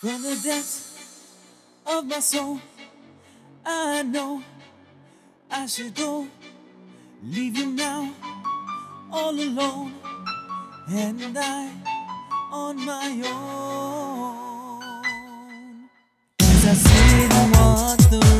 From the depths of my soul, I know I should go. Leave you now, all alone, and I on my own. As I see the water.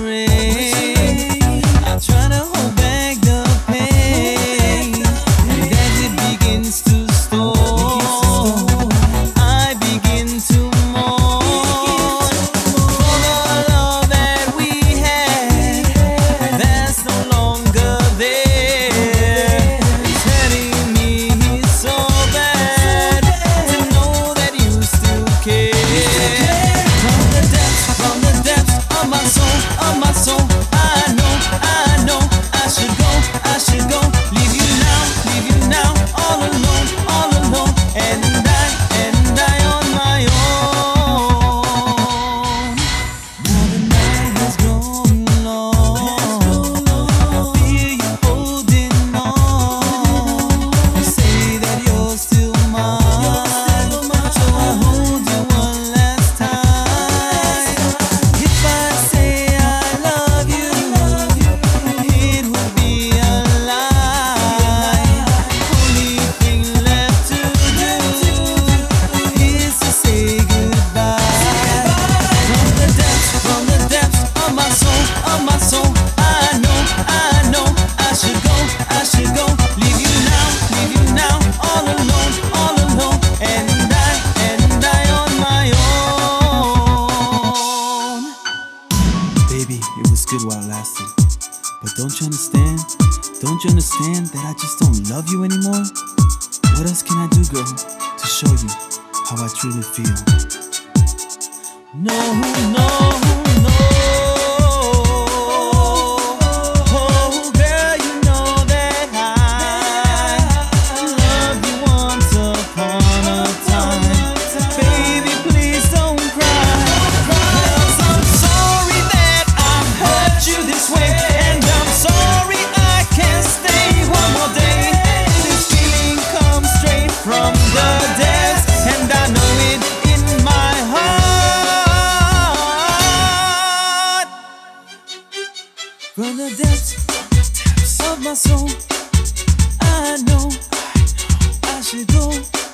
lasted while it. But don't you understand? Don't you understand that I just don't love you anymore? What else can I do, girl, to show you how I truly feel? No, no. From the depths of my soul, I know I should go.